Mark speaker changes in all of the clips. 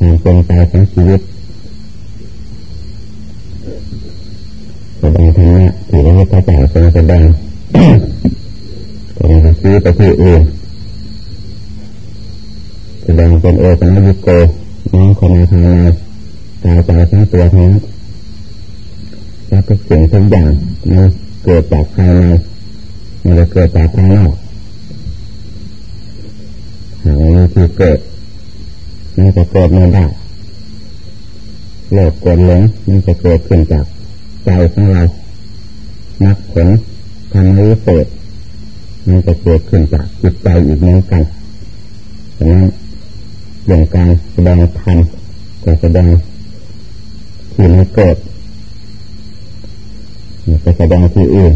Speaker 1: ความเป็นไปของชีวิตแสดงธรรมะที่พระพุทธเจ้าทรงแสดงแสดงชี้ไปที่อื่นแสดงเป็นเอกนยุโกน้องคนในภายในกาใจทั้งตัวทั้งแล้วก็เสิ่งทุกอย่างมันเกิดจากภายในมันจะเกิดจากภายนอกหากมีที่เกิด มันจะเกิดไม่ได้โลกกดหลงมันจะเกิดขึ้นจากใจของเรา นักผลทำให้เศษมันจะเกิดขึ้นจากจิตใจอีกเหมือนกันฉะนั้นเรื่องการแสดงธรรมก็แสดงที่มันเกิดไปแสดงที่อื่น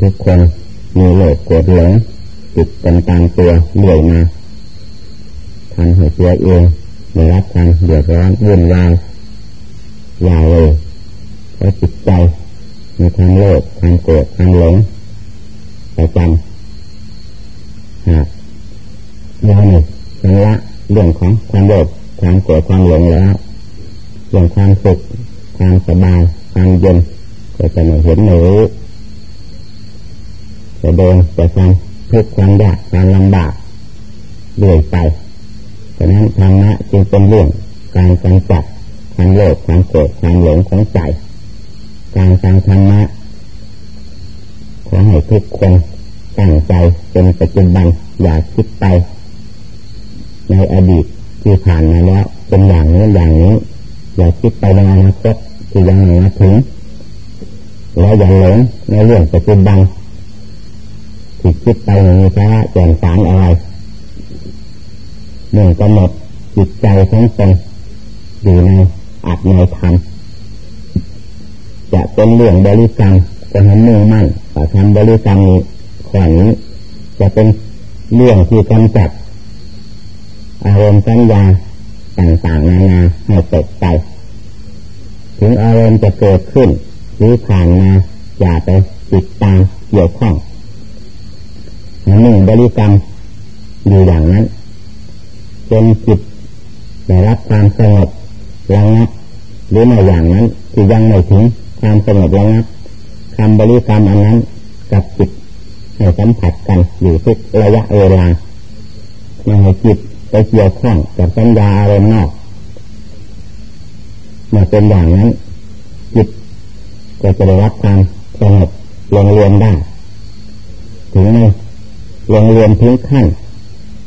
Speaker 1: ทุกคนมีโลกโกรธหลงติดกันตามตัวเหนื่อยมา ทำให้เสียเองไม่รับการเดือดร้อนวุ่นวายยาเลยเพราะจิตใจมีความโลภความโกรธความหลงประจำหากเราเนี่ยชำระเรื่องของความโลภความโกรธความหลงแล้วเรื่องความสุขความสบายความเย็นก็จะไม่เห็นไม่รู้จะเดินจะทำทุกความยากความลำบากเรื่อยไป ฉะนั้นธรรมะจึงเป็นเรื่องการกำจัดความโลภความโกรธความหลงของใจ การฟังธรรมะขอให้ทุกคนตั้งใจเป็นปัจจุบันอย่าคิดไป ในอดีตที่ผ่านมาแล้วเป็นอย่างนี้อย่างนี้ อย่าคิดไปในอนาคตที่ยังไม่มาถึงแล้วอย่าหลงในเรื่องปัจจุบันที่คิดไปมีแค่แจ่มสารอะไร หนึ่งกำหนดจิตใจทั้งตนอยู่ในอัดในธรรมจะเป็นเรื่องบริกรรมจะทำมือมั่นแต่ทำบริกรรมนี้ข้อนี้จะเป็นเรื่องที่กำจัดอารมณ์สัญญาต่างๆนานาให้ตกไป ถึงอารมณ์จะเกิดขึ้น หรือผ่านมาอย่าไปติดตามเกี่ยวข้องหนึ่งบริกรรมอยู่อย่างนั้น จนจิตได้รับความสงบระงับหรือในอย่างนั้นที่ยังไม่ถึงความสงบระงับคำบริกรรมอันนั้นกับจิตให้สัมผัสกันอยู่ทุกระยะเวลาไม่ให้จิตไปเกี่ยวข้องกับสัญญาอารมณ์นอกเมื่อเป็นอย่างนั้น จิตก็จะได้รับความสงบลงเรียนได้ถึงไม่ลงเรียนถึงขั้น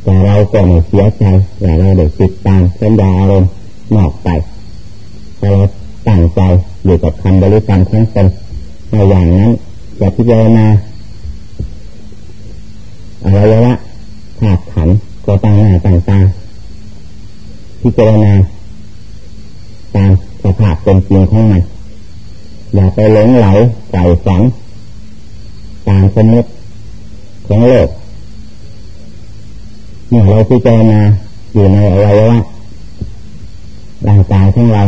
Speaker 1: แต่เราก็ไม่เสียใจแต่เราได้ติดตามสัญญาอารมณ์นอกไปเราตั้งใจอยู่กับคำบริกรรมทั้งตนในอย่างนั้นจะพิจารณาอวัยวะธาตุขันก็ต่างหน้าต่างตาพิจารณาตามสภาพเป็นจริงของมันอย่าไปหลงไหลใส่ฝังตามสมมติของโลก เมื่อเราพิจารณาอยู่ในอวัยวะร่างกายของเรา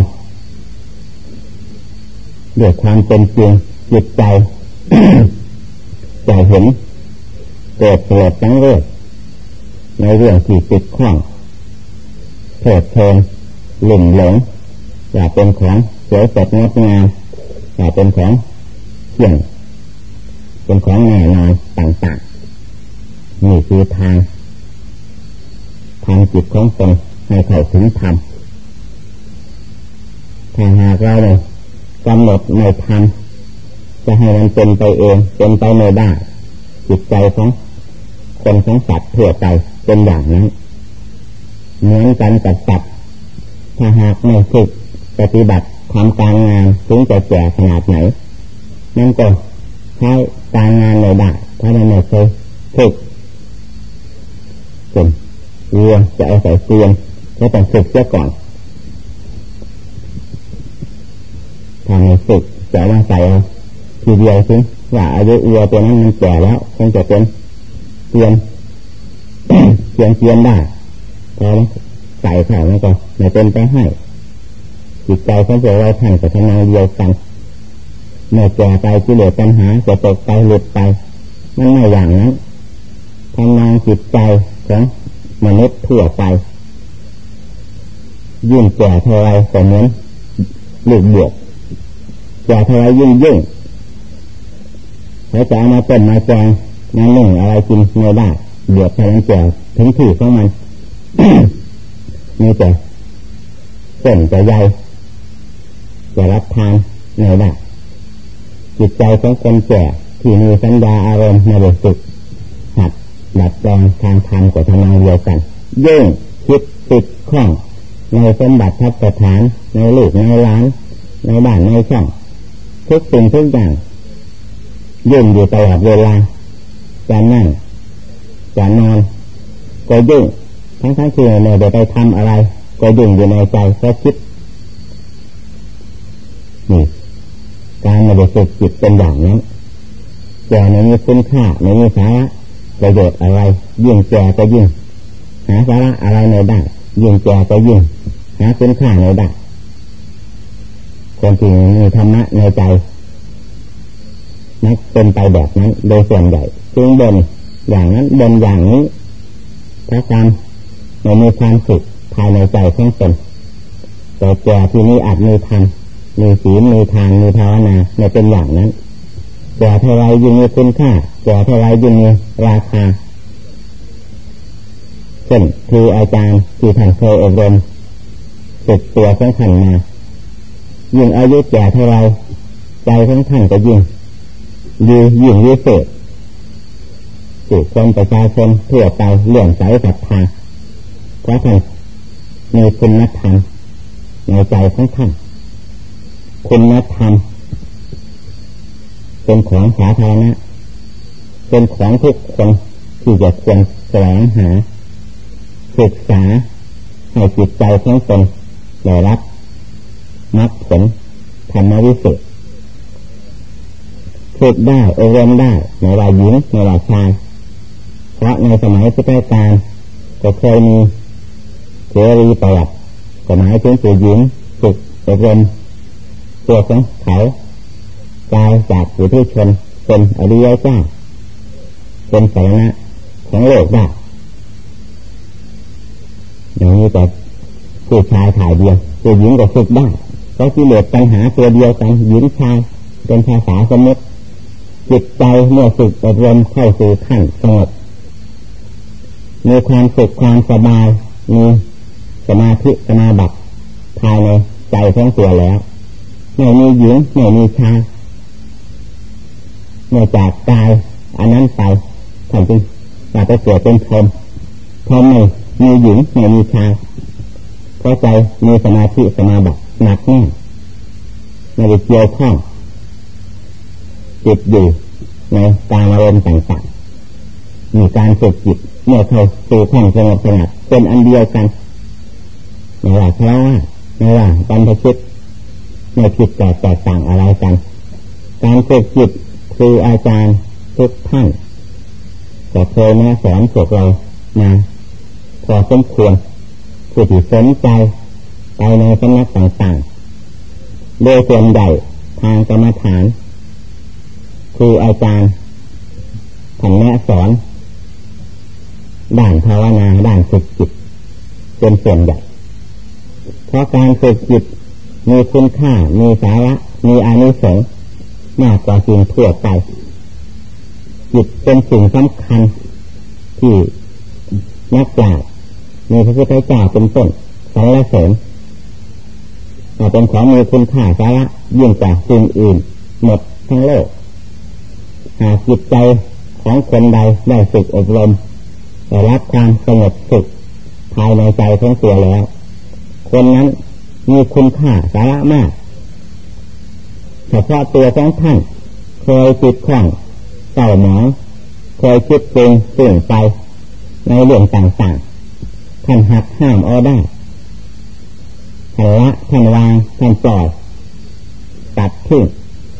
Speaker 1: ด้วยความเป็นจริงจิตใจจะเห็นเกิดเกิดทั้งเรื่องในเรื่องที่ติดข้องเถิดเพลินหลุ่มหลงอยากเป็นของเสวยสดงดงามอยากเป็นของเที่ยงเป็นของแน่นอนต่างๆนี่คือทาง ทางจิตของตนให้เข้าถึงธรรมถ้าหากเราเนี่ยกำหนดในธรรมจะให้มันเป็นไปเองเป็นไปไม่ได้จิตใจของคนของสัตว์ทั่วไปเป็นอย่างนั้นเหมือนกันกับสัตว์ถ้าหากไม่ฝึกปฏิบัติทำการงานถึงจะแก่ขนาดไหนนั่นก็ใช้การงานไม่ได้ถ้ามันไม่เคยฝึกจน เรือจะเอาใส่เตียงก็ต้องฝึกเสียก่อนทำให้ฝึกจะว่าใส่ทีเดียวซิว่าอายุเรือตัวนั้นมันแก่แล้วคงจะเป็นเตียนเตียนเตียนได้พอแล้วใส่เข้าแล้วก็ไม่เป็นไปให้จิตใจของเราไว้ท่านกับทำงานเดียวกันเมื่อแก่ไปกิเลสปัญหาจะตกไปหลุดไปมันไม่อย่างนั้นทำงานจิตใจของ มนุษย์ทั่วไป ยิ่งแก่เท่าไรก็เหมือนลูกบวกแก่เท่าไรยิ่งยิ่งเขาจะเอามาต้มมาแจงมาหนึ่งอะไรกินไม่ได้บวกเท่าไรแก่ถึงที่ของมันนี่แต่เส้นจะใหญ่จะรับทานไม่ได้จิตใจของคนแก่ที่มีสัญญาอารมณ์ในบริสุทธิ์ ดัดแปลงทางธรรมกับทำนองเดียวกันยิ่งคิดติดข้องในสมบัติทัพฐาน ในลูกในร้านในบ้านในช่องทุกสิ่งทุกอย่างยุ่งอยู่ตลอดเวลาจะนั่งจะนอนก็ยุ่งทั้งทั้งที่ไม่ได้ไปทำอะไร ก็ยุ่งอยู่ในใจเพราะคิดนี่การม่ได้ฝึกจิตเป็นอย่างนั้นแก่ในมีคุณค่าในมีสาระ ประโยชน์อะไร ยิ่งแก่ก็ยิ่งหาสาระอะไรในได้ยิ่งแก่ก็ยิ่งหาคุณค่าในได้คนที่มีธรรมะในใจนักเป็นไปแบบนั้น โดยส่วนใหญ่จึงบนอย่างนั้นบนอย่างนี้เพราะความไม่มีความสุขภายในใจของตนแต่แก่ที่นี้อาจมีธรรมมีศีลมีทานมีภาวนาไม่เป็นอย่างนั้น แก่เท่าไรยิ่งมีคุณค่าแก่เท่าไรยิ่งมีราคาเช่นคืออาจารย์ที่ท่านเคยอบรมฝึกตัวของท่านมายิ่งอายุแก่เท่าไรใจของท่านก็ยิ่งยืยิ่งวิเศษสู่คนประชาชนทั่วไปเลื่อมใสศรัทธาเพราะท่านมีคุณธรรมในใจของท่านคุณธรรม เป็นของสาธารณะเป็นของทุกคนที่จะควรแสวงหาศึกษาให้จิตใจของตนได้รับมรรคผลธรรมวิเศษฝึกได้อบรมได้ในวัยหญิงในวัยชายเพราะในสมัยพุทธกาลก็เคยมีเทรีประวัติก็หมายถึงผู้หญิงฝึกอบรมตัวของเขา กายจากผู้ที่ชนเป็นอริยเจ้าเป็นสาระของโลกได้อย่างนี้แต่ผู้ชายถ่ายเดียวผู้หญิงก็ฝึกได้เพราะกิเลสปัญหาตัวเดียวกันหญิงชายเป็นภาษาสมมติจิตใจเมื่อฝึกอบรมเข้าสู่ขั้นสงบมีความสุขความสบายมีสมาธิสมาบัติภายในใจของตัวแล้วไม่มีหญิงไม่มีชาย เมื่อจากกายอันนั้นไปท่านจึงอยากไปเกิดเป็นพรหมพรหมไม่มีหญิงไม่มีชายเพราะใจมีสมาธิสมาบัติหนักแน่นไม่ได้เกี่ยวข้องจิตอยู่ในการอารมณ์ต่างๆมีการฝึกจิตเมื่อเขาสู่ขั้นสงบสงัดเป็นอันเดียวกันไม่ว่าเพราะว่าไม่ว่าบรรพชิตไม่ผิดแต่แตกต่างอะไรกัน การฝึกจิต คืออาจารย์ทุกท่านก็เคยมาสอนพวกเรามาพอสมควรผู้ที่สนใจไปในสำนักต่างๆโดยส่วนใหญ่ทางกรรมฐานคืออาจารย์ท่านแนะสอน ด่านภาวนาด่านฝึกจิตเป็นส่วนใหญ่เพราะการฝึกจิตมีคุณค่ามีสาระมีอานิสงส์ มากกว่าสิ่งทั่วไปจิตเป็นสิ่งสำคัญ ที่นักปราชญ์มีพระพุทธเจ้าเป็นต้นสรรเสริญแต่เป็นของมีคุณค่าสาระยิ่งกว่าสิ่งอื่น หมดทั้งโลก หากจิตใจของคนใดได้ฝึกอบรมได้รับความสงบสุขภายในใจทั้งตัวแล้ว คนนั้นมีคุณค่าสาระมาก เฉพาะตัวของท่านเคยติดข้องเต่าหมองเคยคิดเปงตื่นไป ในเรื่องต่างๆท่านหักห้ามเอาได้ท่านละท่านวางท่านปล่อยตัดทิ้ง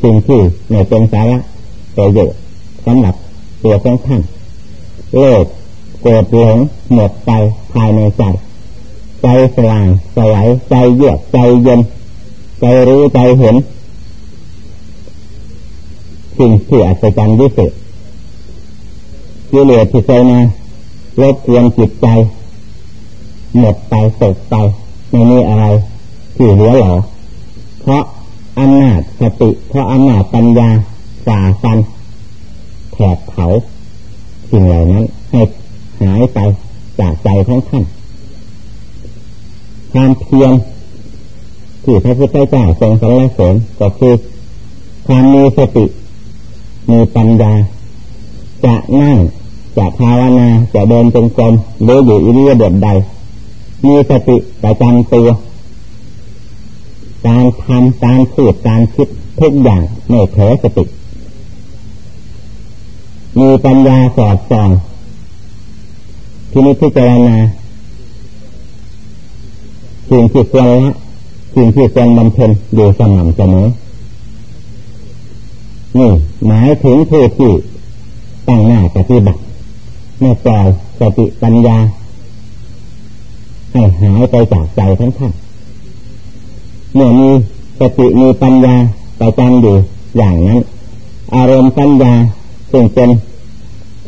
Speaker 1: สิ่งที่ในเป็นสาระประโยชน์สำหรับตัวของท่านโลกโกรธหลงหมดไปภายในใจใจสว่างสวัยใจเยือกใจเย็นใจรู้ใจเห็น สิ่งที่อัศจรรย์วิเศษกิเลสที่เคยมารบกวนจิตใจ หมดไปตกไปไม่มีอะไรที่เหลือหรอเพราะอำนาจสติ เพราะอำนาจปัญญาฝ่าฟันแผดเผาสิ่งเหล่านั้นให้หายไปจากใจของท่านความเพียรที่พระพุทธเจ้าทรงสรรเสริญก็คือความมีสติ มีปัญญา จะนั่ง จะภาวนา จะเดินจงกรมหรืออยู่อิริยาบถใด มีสติประจำตัว การทำการพูดการคิดทุกอย่างไม่เผลอสติ มีปัญญาสอดส่องที่นี้พิจารณาสิ่งที่ควรละสิ่งที่ควรบำเพ็ญอยู่สม่ำเสมอนี่ หมายถึงผู้ที่ตั้งหน้าปฏิบัติไม่ปล่อยสติปัญญา ให้หายไปจากใจทั้งท่านเมื่อมีสติมีปัญญาไปจำอยู่อย่างนั้น อารมณ์ปัญญาซึ่งเป็น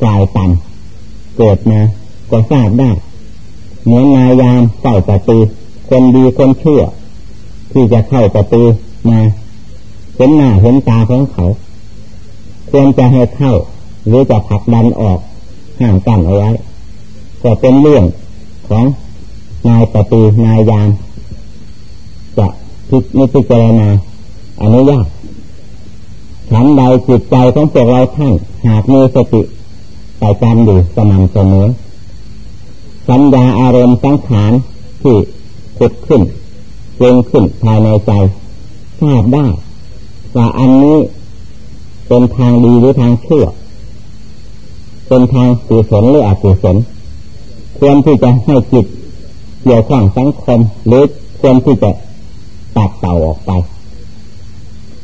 Speaker 1: ฝ่ายต่ำเกิดมาก็ทราบได้เหมือนนายามเฝ้าประตูคนดีคนชั่ว ที่จะเข้าประตูมาเห็นหน้าเห็นตาของเขา ควรจะให้เข้า หรือจะผลักดันออกห้ามกั้นเอาไว้ ก็เป็นเรื่องของนายประตูนายยาม จะพิจิพิจารณาอนุญาตฉันใดจิตใจของพวกเราท่านหากมีสติไปจำอยู่สม่ำเสมอสัญญาอารมณ์สังขารที่ขุดขึ้นเกิงขึ้นภายในใจทราบได้ว่าอันนี้ เป็นทางดีหรือทางชั่วเป็นทางกุศลหรืออกุศลควรที่จะให้จิตเกี่ยวข้องสังคมหรือควรที่จะตัดเต่าออกไป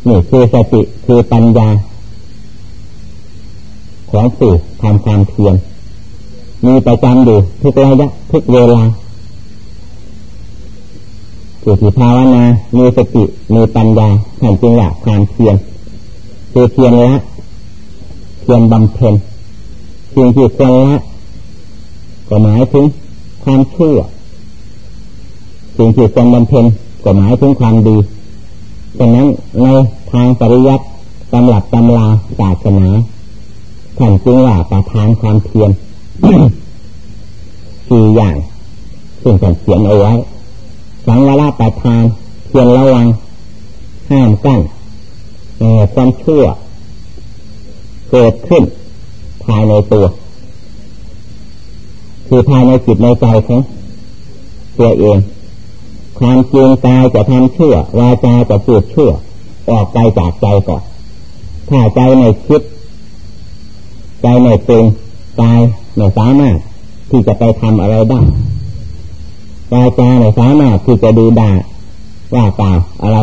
Speaker 1: นี่คือสติคือปัญญา ของผู้ทำความเพียรมีประจำอยู่ทุกระยะทุกเวลาผู้ที่ภาวนามีสติมีปัญญาแห่งจริงละความเพียร คือเพียรละเพียรบำเพ็ญสิ่งที่ควรละก็หมายถึงความชั่วสิ่งที่ควรบำเพ็ญก็หมายถึงความดีฉะนั้นในทางปริยัติตำหลับตำลาศาสนาท่านจึงว่าประทานความเพียรสี่อย่างซึ่งท่านเขียนเอาไว้สังวรประทานเพียรระวังห้ามกั้น ความชั่วเกิดขึ้นภายในตัว คือภายในจิตในใจของตัวเอง ความจริงกายจะทำชั่ววาจาจะพูดชั่ว ออกไปจากใจก่อนถ้าใจในคิด ใจในปรุงกายไม่สามารถที่จะไปทำอะไรได้วาจาไม่สามารถที่จะดูด่าว่าตาอะไร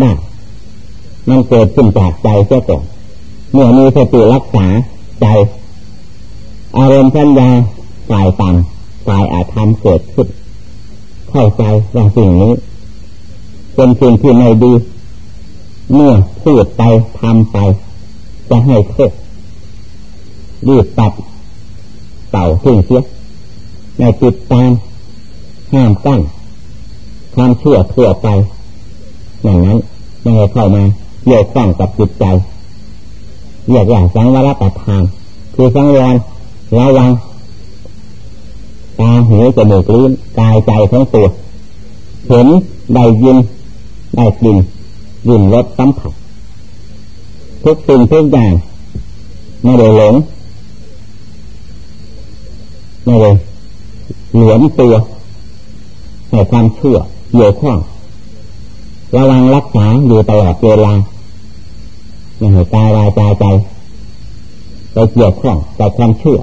Speaker 1: ได้ มันเกิดขึ้นจากใจเจ้าก่อนเมื่อมีสติรักษาใจอารมณ์สัญญาฝ่ายต่ำฝ่ายอาธรรมเกิดขึ้นเข้าใจว่าสิ่งนี้เป็นสิ่งที่ไม่ดี เมื่อพูดไปทำไป จะให้โทษรีบตัดเต่าทิ้งเสียในจิตตามห้ามตั้งความเชั่วทั่วไปอย่างนั้นไม่ให้เข้ามา เกี่ยวข้องกับจิตใจเรียกว่าสังวรประทาน คือสังวรระวังตาหูจมูกลิ้นกายใจทั้งตัวเห็นได้ยินได้กลิ่นยินรสสัมผัสทุกสิ่งทุกอย่างไม่ได้หลงไม่ได้เหลือมตัวให้ความเชื่อเกี่ยวข้องระวังรักษาอยู่ตลอดเวลา ไม่ให้ตายวายใจใจไปเกี่ยวข้องกับความเชื่อ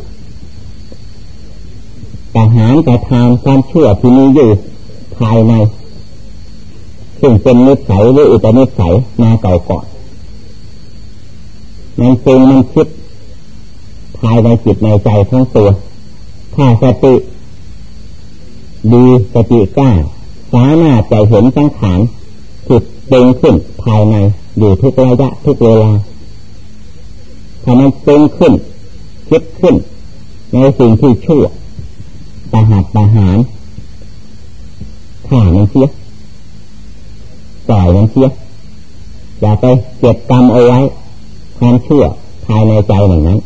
Speaker 1: แต่หารแต่ทานความเชื่อที่มีอยู่ภายใน ซึ่งเป็นนิสัยหรืออุปนิสัยมาเก่าก่อนมันเป็นมันคิดภายในจิตในใจทั้งตัว ถ้าสติดีสติกล้าสามารถจะเห็นสังขารจิตเป็นขึ้นภายใน อยู่ทุกระยะทุกเวลาถ้ามันเป็นขึ้นคิดขึ้น ในสิ่งที่ชั่วประหัตประหารทฆ่ามันเสียปล่อยมันเสียอย่าไปเก็บกรรมเอาไว้ความชั่วภายในใจอย่างนั้น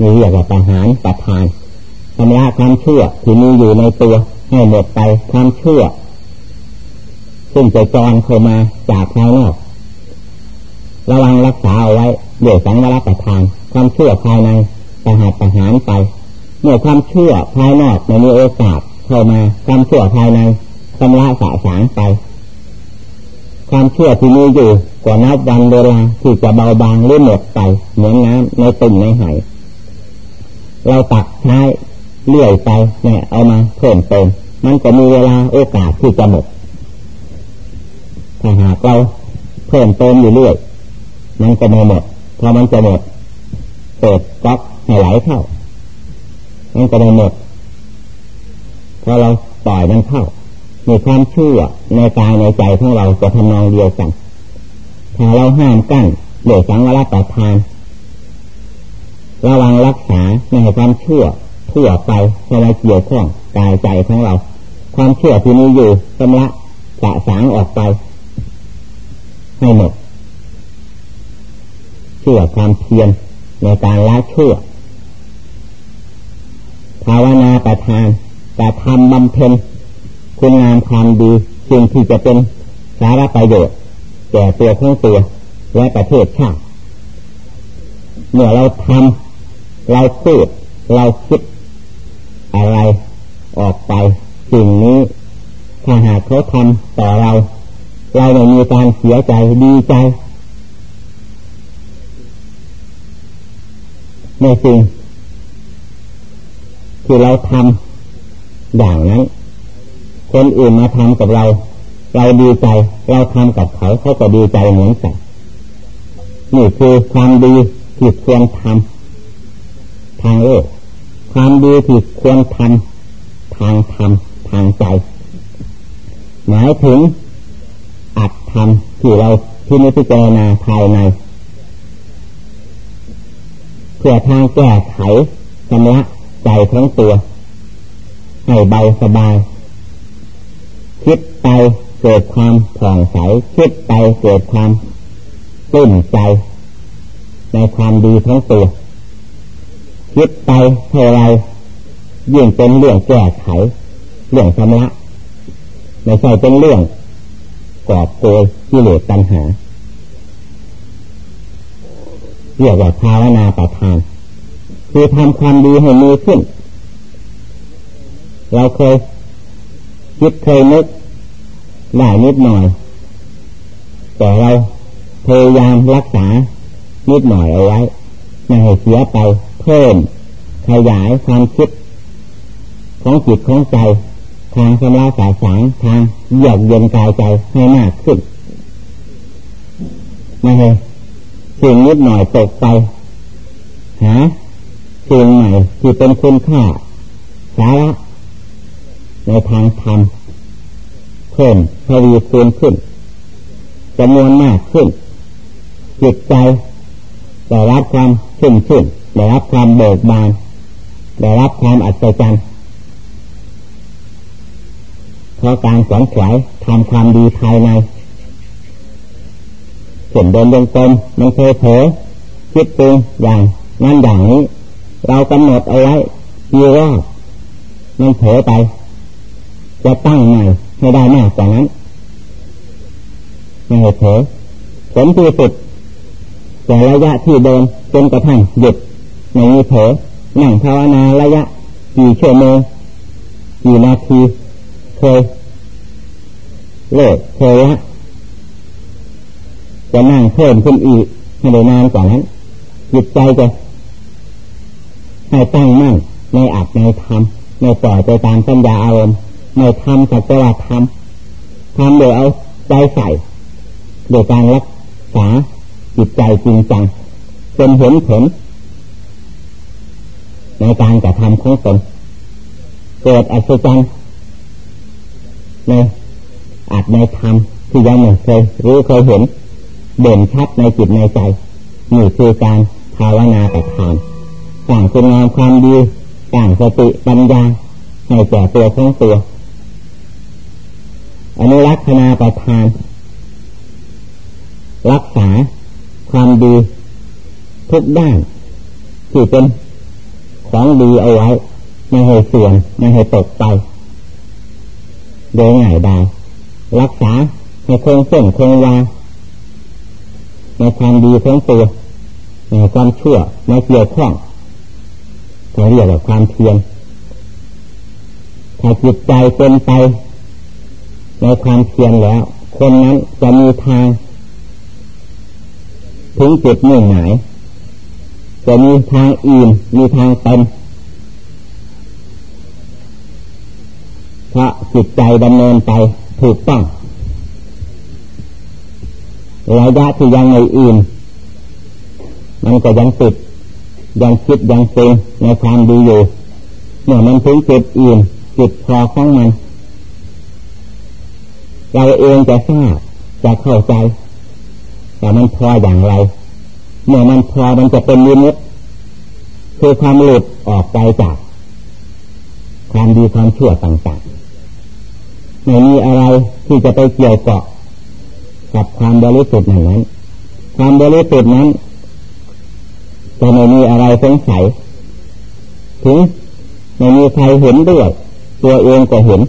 Speaker 1: มีเรียกว่าประหารประทานชำระความชั่วที่มีอยู่ในตัวให้หมดไปความชั่ว ซึ่งจะจรเข้ามาจากภายนอก ระวังรักษาเอาไว้เดี๋ยวสังวรประทาน ความเชั่วภายในประหารประหารไปเมื่อความเชั่วภายนอกไม่มีโอกาสเข้ามาความเชั่วภายในชำระสะสางไป ความเชั่วที่มีอยู่กว่านับวันเวลาที่จะเบาบางหรือหมดไปเหมือนน้ำในตุ่มในไหเราตักใช้เลื่อยไปเนี่ยเอามาเพิ่มเติมมันก็มีเวลาโอกาสที่จะหมดถ้าหากเราเพิ่มเติมอยู่เรื่อย มันก็ไม่หมดพอมันจะหมดเปิดก๊อกให้ไหลเข้ามันก็ไม่หมดพอเราปล่อยมันเข้ามีความเชื่อในกายในใจของเราจะทำนองเดียวกันถ้าเราห้ามกั้นโดยสังวรประทานระวังรักษาในความเชื่อทั่วไปในมาเกี่ยวข้องกายใจของเรา ความเชื่อที่มีอยู่ชำระสะสางออกไปให้หมด ชื่อความเพียรในการละเชื่อภาวนาประทานแต่ทำบำเพ็ญคุณงามความดีสิ่งที่จะเป็นสาระประโยชน์แก่ตัวของตัวและประเทศชาติเมื่อเราทำเราพูดเราคิด อะไรออกไป สิ่งนี้ถ้าหากเขาทำต่อเรา เราไม่มีการเสียใจดีใจ ในสิ่งที่เราทำอย่างนั้น คนอื่นมาทำกับเรา เราดีใจ เราทำกับเขาเขาก็ดีใจเหมือนกันนี่คือความดีที่ควรทำทางโลกความดีที่ควรทำทางธรรมทางใจ หมายถึงอัดทำที่เราที่นิพพานาภายใน เพื่อทางแก้ไขชำระใจทั้งตัว ให้เบาสบาย คิดไปเกิดความผ่องใส คิดไปเกิดความตื่นใจ ในความดีทั้งตัว คิดไปเท่าไรยิ่งเป็นเรื่องแก้ไข เรื่องชำระไม่ใช่เป็นเรื่องกอบโกยกิเลสตัณหา เรียกว่าภาวนาประทาน คือทำความดีให้มีขึ้น เราเคยคิดเคยนึกได้นิดหน่อย แต่เราพยายามรักษานิดหน่อยเอาไว้ไม่ให้เสียไปเพิ่มขยายความคิด ของจิตของใจทางสำราสายสางทางเยือกเย็นกายใจให้มากขึ้นไม่ให้ สิ่งนิดหน่อยตกไปหาสิ่งใหม่ที่เป็นคุณค่าสาระในทางธรรมเพิ่มทวีคูณขึ้นจำนวนมากขึ้น จิตใจได้รับความชุ่มชื่นได้รับความเบิกบานได้รับความอัศจรรย์เพราะการสอนขวายทำความดีภายใน เส่นเดินงกลมมันเคยเผลอคิดปรุงอย่างนั้นอย่างนี้ เรากำหนดเอาไว้กี่รอบมันเผลอไป จะตั้งใหม่ให้ได้มากกว่านั้นไม่เผลอผลที่สุดแต่ระยะที่เดินจนกระทั่งหยุดในมีเผลอนั่งภาวนาระยะกี่ชั่วโมงกี่นาทีเคยเลิกเคยละ จะนั่งเพิ่มขึ้นอีกให้ได้นานกว่านั้นจิตใจจะให้ตั้งมั่นในอัดในธรรมในปล่อยไปตามปัญญาอารมณ์ในธรรมสัจว่าธรรมทำโดยเอาใจใส่โดยการรักษาจิตใจจริงจังจนเห็นผลในการกระทำของตนเกิดอัศจรรย์ในอาจในธรรมที่ยังไม่เคยรู้เคยเห็น เด่นชัดในจิตในใจนี่คือการภาวนาประทานสร้างคุณงามความดีสร้างสติปัญญาให้แก่ตัวของตัวอนุรักษณาประทาน รักษาความดีทุกด้านที่เป็นของดีเอาไว้ไม่ให้เสื่อมไม่ให้ตกไปโดยง่ายดายรักษาให้คงเส้นคงวา ในความดีของตัวในความชั่วในเกี่ยวข้องเราเรียกว่าความเพียรถ้าจิตใจเป็นไป ในความเพียรแล้ว คนนั้นจะมีทาง ถึงจุดมุ่งหมายจะมีทางอื่นมีทางเป็นเพราะจิตใจดำเนินไปถูกต้อง ระยะที่ยังในอื่นมันก็ยังติด ยังคิดยังเป็นในความดีอยู่เมื่อมันถึงจุดอื่นจุดพอของมันเราเองจะทราบจะเข้าใจแต่มันพออย่างไร เมื่อมันพอมันจะเป็นลิมิตคือความหลุดออกไปจาก ความดีความชั่วต่างๆไม่มีอะไรที่จะไปเกี่ยวเกาะ กับความบริสุทธิ์นั้น ความบริสุทธิ์นั้นจะไม่มีอะไรสงสัย ถึงไม่มีใครเห็นด้วย ตัวเองก็เห็น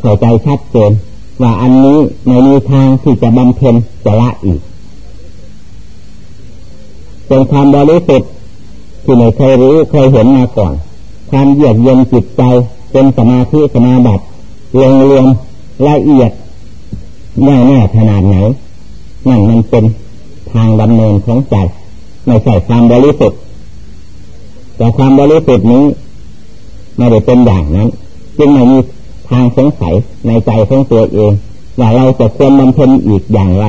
Speaker 1: เข้าใจชัดเจนว่าอันนี้ไม่มีทางที่จะบำเพ็ญจะละอีกเป็นความบริสุทธิ์ที่ไม่เคยรู้เคยเห็นมาก่อน ความเยือกเย็นจิตใจเป็นสมาธิสมาบัติรวมรวมละเอียด แน่แน่ขนาดไหนนั่นมันเป็นทางดำเนินของใจไม่ใช่ความบริสุทธิ์แต่ความบริสุทธิ์นี้ไม่ได้เป็นอย่างนั้น จึงไม่มีทางสงสัยในใจของตัวเองว่าเราจะควรบำเพ็ญอีกอย่างไร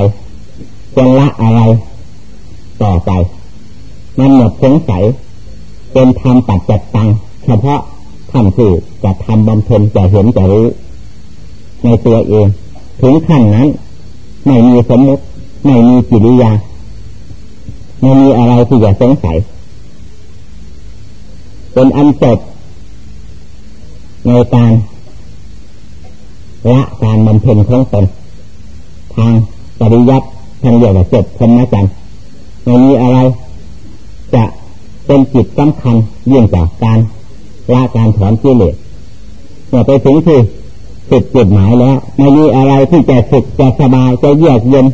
Speaker 1: ควรละอะไร ต่อไปมันหมดสงสัยเป็นธรรมปัจจัตตังเฉพาะท่านที่จะทำบำเพ็ญจะเห็นจะรู้ในตัวเอง ถึงขั้นนั้น ไม่มีสมมติไม่มีจิริยา ไม่มีอะไรที่จะสงสัย เป็นอันจบในการละการบำเพ็ญของตนทางปริยัติทางเรียกว่าจบพรมจันทร์ไม่มีอะไร จะเป็นจิตสำคัญยิ่งจากการละการถอนกิเลสเมื่อไปถึงที่ สุดจุดหมายแล้ว ไม่มีอะไรที่จะสุขจะสบายจะเยือกเย็น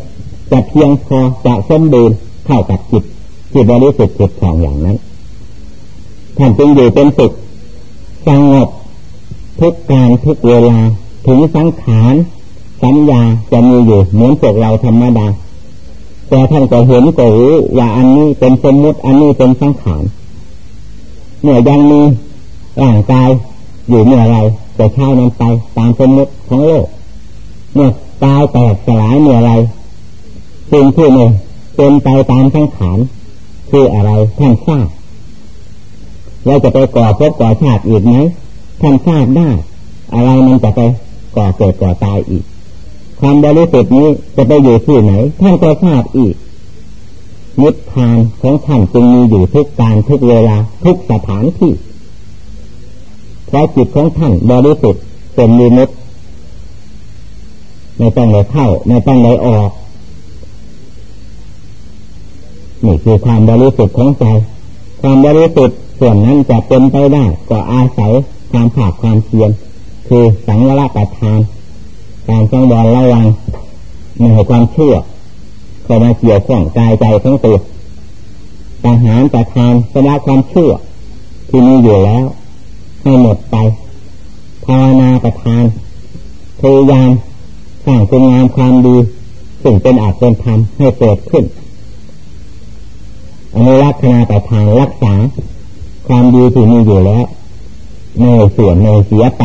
Speaker 1: จะเพียงพอจะสมบูรณ์เข้ากับจิตที่บริสุทธิ์ผุดผ่องอย่างนั้นท่านจึงอยู่เป็นสุขสงบทุกการทุกเวลาถึงสังขารสัญญาจะมีอยู่เหมือนพวกเราธรรมดาแต่ท่านก็เห็นก็รู้ว่าอันนี้เป็นสมมติอันนี้เป็นสังขารเมื่อยังมีร่างกายอยู่เมื่อไร จะใช้มันไปตามสมมติของโลก เมื่อตายแตกสลายเมื่อไรสิ่งที่หนึ่งเป็นไปตามสังขารคืออะไรท่านทราบเราจะไปก่อพบก่อชาติอีกไหมท่านทราบได้ อะไรมันจะไปก่อเกิดก่อตายอีก ความบริสุทธิ์นี้จะไปอยู่ที่ไหน ท่านก็ทราบอีกนิพพานของท่านจึงมีอยู่ทุกการทุกเวลาทุกสถานที่ เพราะจิตของท่านบริสุทธิ์เป็นมีมุตไม่ต้องเลยเข้าไม่ต้องเลยออกนี่คือความบริสุทธิ์ของใจ ความบริสุทธิ์ส่วนนั้นจะเป็นไปได้ก็อาศัยความผาดความเพียรคือสังวรประทาน การจังบอลระวังไม่ให้ความเชื่อเข้ามาเกี่ยวข้องกายใจทั้งตัวทหารประทานสละความเชื่อที่มีอยู่แล้ว ให้หมดไปภาวนาประทานพยายามสร้างคุณงามความดีสิ่งเป็นอาจเป็นธรรมให้เกิดขึ้นอนุรักษณาประทานรักษา ความดีที่มีอยู่แล้วในส่วนในเสียไป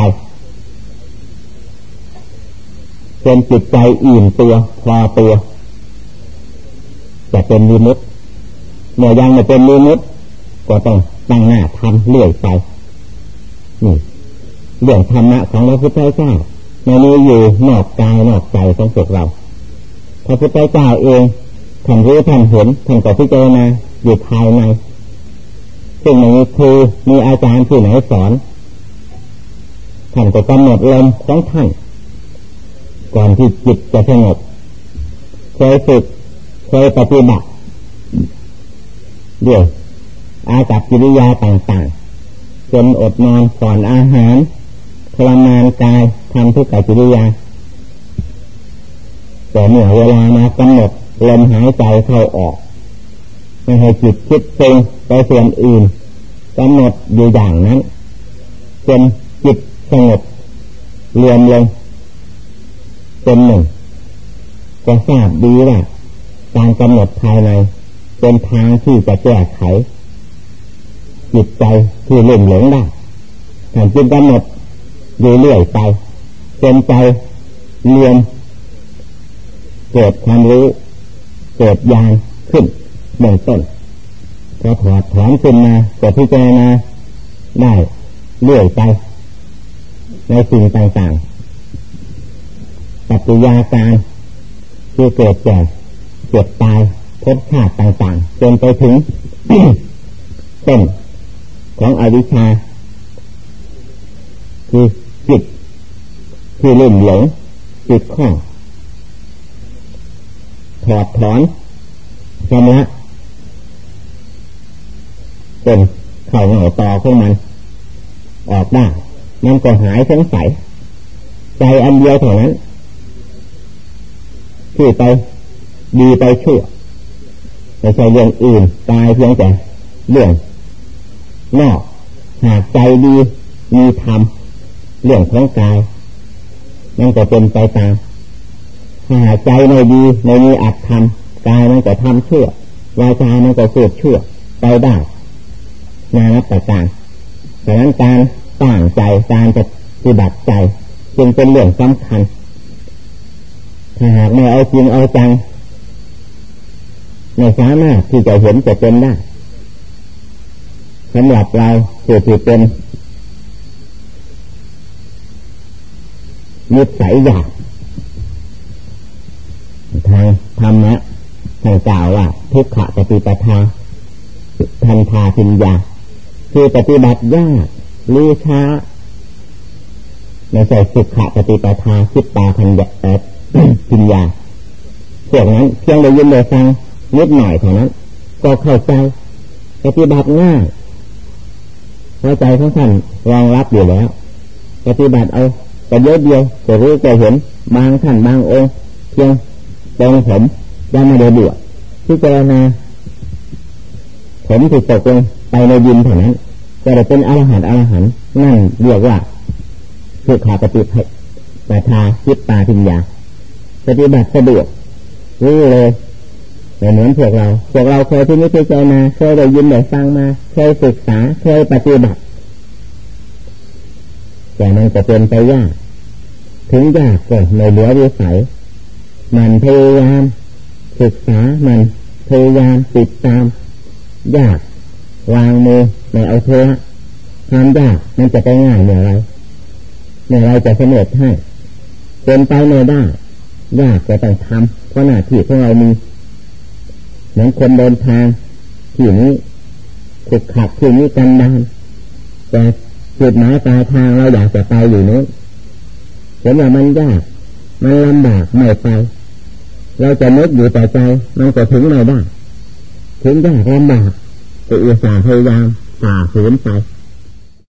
Speaker 1: เป็นจิตใจอิ่มตัวพอตัวจะเป็นมิมุตเมื่อยังไม่เป็นมิมุตก็ต้องตั้งหน้าทำเลื่อยไป นี่เรื่องธรรมะของพระพุทธเจ้าไม่มีอยู่นอกกายนอกใจของพวกเราพระพุทธเจ้าเองท่านรู้ท่านเห็นท่านก็พิจารณาอยู่ภายในซึ่งมีครูมีอาจารย์ที่ไหนสอนท่านก็กำหนดลมของท่านก่อนที่จิตจะสงบเคยฝึกเคยปฏิบัติเดี๋ยวอาจับกิริยาต่างๆ จนอดนอนก่อนอาหารทรมานกายทำทุกกิริยาแต่เมื่อเวลามากำหนดลมหายใจเข้าออก ไม่ให้จิตคิดปรุงไปส่วนอื่นกำหนดอยู่อย่างนั้นจนจิตสงบรวมลงเป็นหนึ่งจะทราบดีว่าการกำหนดภายในเป็นทางที่จะแก้ไข จิตใจ ที่เลื่อมหลงได้ถ้าจิตกำหนดเรื่อยไปเป็นใจเรียนเกิดความรู้เกิดยานขึ้นเบื้องต้นพอถอดถอนขึ้นมาเก็พิจารณาได้เรื่อยไป ในสิ่งต่างๆปัจจัยาการที่เกิดแก่เกิดตายพบชาติต่างๆจนไปถึง ต้น ของอวิชชา คือจิตที่ลุ่มหลงจิตข้องถอดถอนชำระเป็นเข่าเหงาต่อขึ้นมัน ออกได้มันก็หายสงสัยใจอันเดียวเท่านั้นที่ไปดีไปชั่วไม่ใช่เรื่องอื่นตายเพียงแต่เรื่อง นอกหากใจดีมีธรรมเรื่องของกายมันก็เป็นไปตามถ้าใจไม่ดีไม่มีอัตธรรมกายมันก็ทำชั่ววาจามันก็สูดชั่วไปได้นานับประการดังนั้นการตั้งใจการปฏิบัติใจจึงเป็นเรื่องสำคัญถ้าหากไม่เอาจริงเอาจังไม่สามารถที่จะเห็นจะเป็นได้ สำหรับเราผู้ที่เป็นนิสัยอยากทางธรรมะทางกล่าวว่าทุกขะปฏิปทาทันทาพิญญาคือปฏิบัติยากลือช้าในใส่สุขะปฏิปทาคิดตาพันยาพิญญาพวกนั้นเพียงได้ยินได้ฟังนิดหน่อยเท่านั้น ก็เข้าใจปฏิบัติง่าย เข้าใจของท่านรองรับอยู่แล้ว ปฏิบัติเอาแต่เยอะเดียวจะรู้จะเห็นบางท่านบางองค์เพียงตรงผมยังไม่ได้บวชที่เจรณาผมที่ตกลงไปในดินเท่านั้นจะได้เป็นอรหันต์อรหันต์นั่นเรียกว่าสุขาปฏิปทาคิดตาพิญญาปฏิบัติสะดวกรู้เลย เหมือนพวกเรา พวกเราเคยที่นี่เคยมาเคยได้ยินได้ฟังมา เคยศึกษา เคยปฏิบัติ แต่มันจะเป็นไปยาก ถึงยากก็ไม่เหลือวิสัย มันพยายามศึกษา มันพยายามติดตาม ยาก วางมือไม่เอาเทอะความยากมันจะไปง่ายเมื่อไรเมื่อไรจะสำเร็จให้เป็นไปไม่ได้ ยากจะต้องทำเพราะหน้าที่ของเรามี เหมือนคนเดินทางที่นี้ขุกขับที่นี้กันดานแต่จุดหมายปลายทางเราอยากจะไปอยู่นู้นเห็นว่ามันยากมันลำบากไม่ไป เราจะนึกอยู่แต่ใจ มันก็ถึงไม่ได้ถึงยากลำบากก็อุตส่าห์พยายามฝ่าฝืนไป